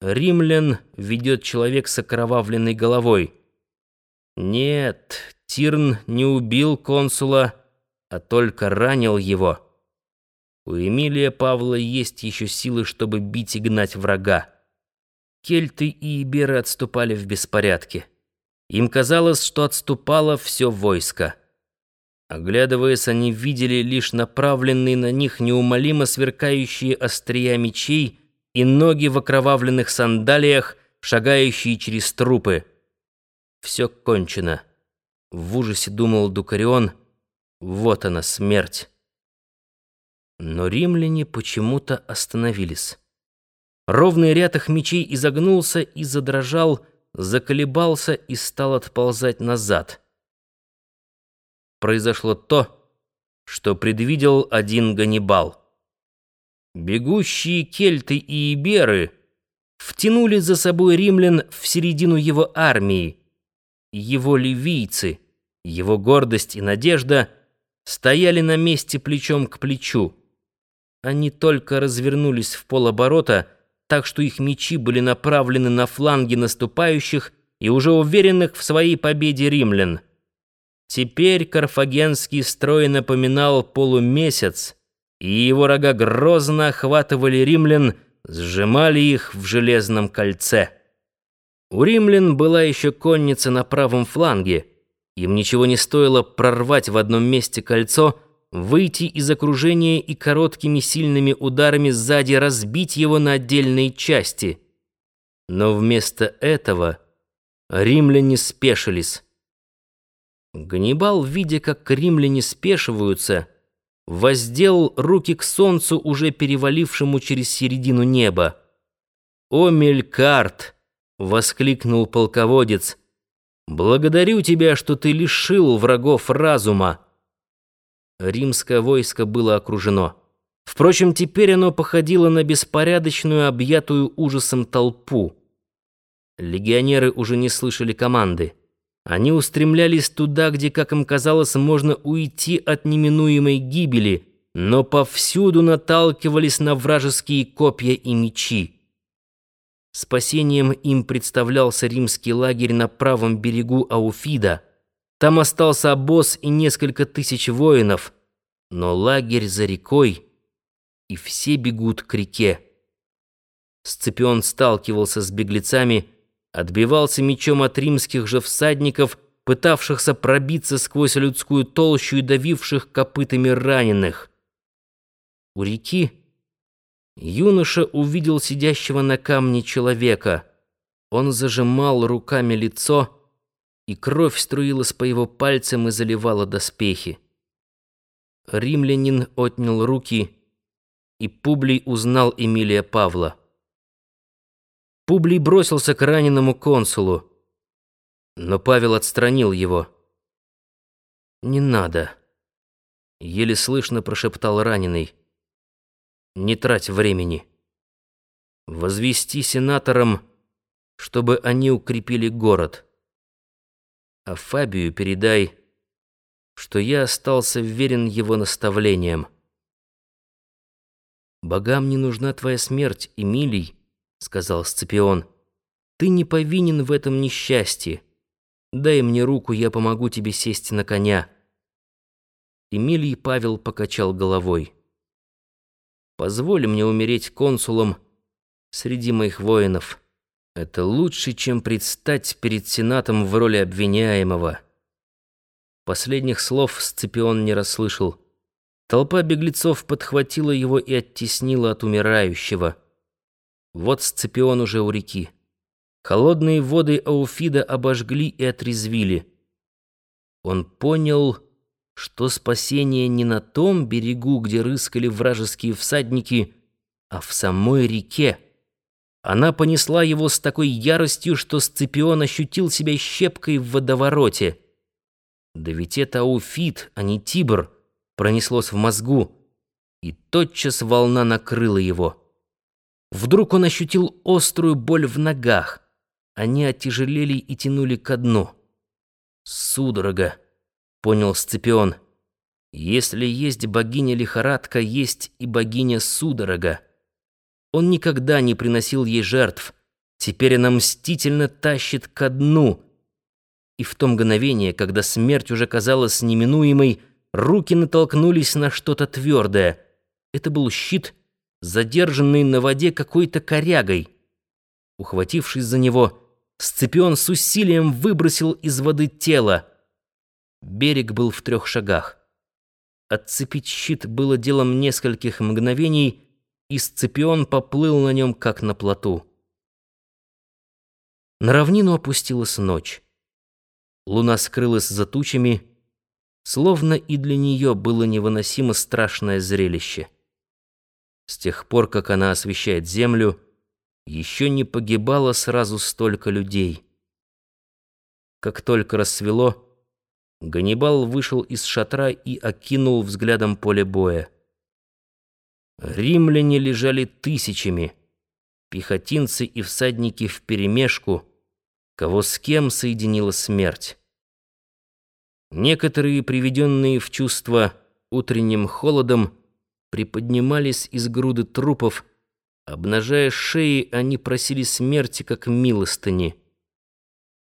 римлян ведет человек с окровавленной головой. Нет, Тирн не убил консула, а только ранил его. У Эмилия Павла есть еще силы, чтобы бить и гнать врага. Кельты и иберы отступали в беспорядке. Им казалось, что отступало все войско. Оглядываясь, они видели лишь направленные на них неумолимо сверкающие острия мечей и ноги в окровавленных сандалиях, шагающие через трупы. Все кончено. В ужасе думал Дукарион. Вот она, смерть. Но римляне почему-то остановились. Ровный ряд их мечей изогнулся и задрожал, заколебался и стал отползать назад. Произошло то, что предвидел один Ганнибал. Бегущие кельты и иберы втянули за собой римлян в середину его армии. Его ливийцы, его гордость и надежда стояли на месте плечом к плечу. Они только развернулись в полоборота, так что их мечи были направлены на фланги наступающих и уже уверенных в своей победе римлян. Теперь карфагенский строй напоминал полумесяц, и его рога грозно охватывали римлян, сжимали их в железном кольце. У римлян была еще конница на правом фланге. Им ничего не стоило прорвать в одном месте кольцо — выйти из окружения и короткими сильными ударами сзади разбить его на отдельные части. Но вместо этого римляне спешились. Ганнибал, видя, как римляне спешиваются, воздел руки к солнцу, уже перевалившему через середину неба. «О, Мелькарт!» — воскликнул полководец. «Благодарю тебя, что ты лишил врагов разума». Римское войско было окружено. Впрочем, теперь оно походило на беспорядочную, объятую ужасом толпу. Легионеры уже не слышали команды. Они устремлялись туда, где, как им казалось, можно уйти от неминуемой гибели, но повсюду наталкивались на вражеские копья и мечи. Спасением им представлялся римский лагерь на правом берегу Ауфида — там остался обоз и несколько тысяч воинов, но лагерь за рекой, и все бегут к реке. Сципион сталкивался с беглецами, отбивался мечом от римских же всадников, пытавшихся пробиться сквозь людскую толщу и давивших копытами раненых. У реки юноша увидел сидящего на камне человека. Он зажимал руками лицо, и кровь струилась по его пальцам и заливала доспехи. Римлянин отнял руки, и Публий узнал Эмилия Павла. Публий бросился к раненому консулу, но Павел отстранил его. «Не надо», — еле слышно прошептал раненый. «Не трать времени. Возвести сенаторам, чтобы они укрепили город». А Фабию передай, что я остался верен его наставлениям. «Богам не нужна твоя смерть, Эмилий», — сказал Сципион. «Ты не повинен в этом несчастье. Дай мне руку, я помогу тебе сесть на коня». Эмилий Павел покачал головой. «Позволь мне умереть консулом среди моих воинов». Это лучше, чем предстать перед Сенатом в роли обвиняемого. Последних слов Сципион не расслышал. Толпа беглецов подхватила его и оттеснила от умирающего. Вот Сципион уже у реки. Холодные воды Ауфида обожгли и отрезвили. Он понял, что спасение не на том берегу, где рыскали вражеские всадники, а в самой реке. Она понесла его с такой яростью, что Сципион ощутил себя щепкой в водовороте. Да ведь это Ауфит, а не Тибр, пронеслось в мозгу, и тотчас волна накрыла его. Вдруг он ощутил острую боль в ногах. Они отяжелели и тянули ко дну. «Судорога», — понял Сципион. «Если есть богиня-лихорадка, есть и богиня-судорога». Он никогда не приносил ей жертв, Теперь она мстительно тащит ко дну. И в то мгновение, когда смерть уже казалась неминуемой, руки натолкнулись на что-то твердое. Это был щит, задержанный на воде какой-то корягой. Ухватившись за него, Сципион с усилием выбросил из воды тело. Берег был в трех шагах. Отцепить щит было делом нескольких мгновений, и Сципион поплыл на нем, как на плоту. На равнину опустилась ночь. Луна скрылась за тучами, словно и для нее было невыносимо страшное зрелище. С тех пор, как она освещает землю, еще не погибало сразу столько людей. Как только рассвело, Ганнибал вышел из шатра и окинул взглядом поле боя. Римляне лежали тысячами, пехотинцы и всадники вперемешку, кого с кем соединила смерть. Некоторые, приведенные в чувство утренним холодом, приподнимались из груды трупов, обнажая шеи, они просили смерти, как милостыни —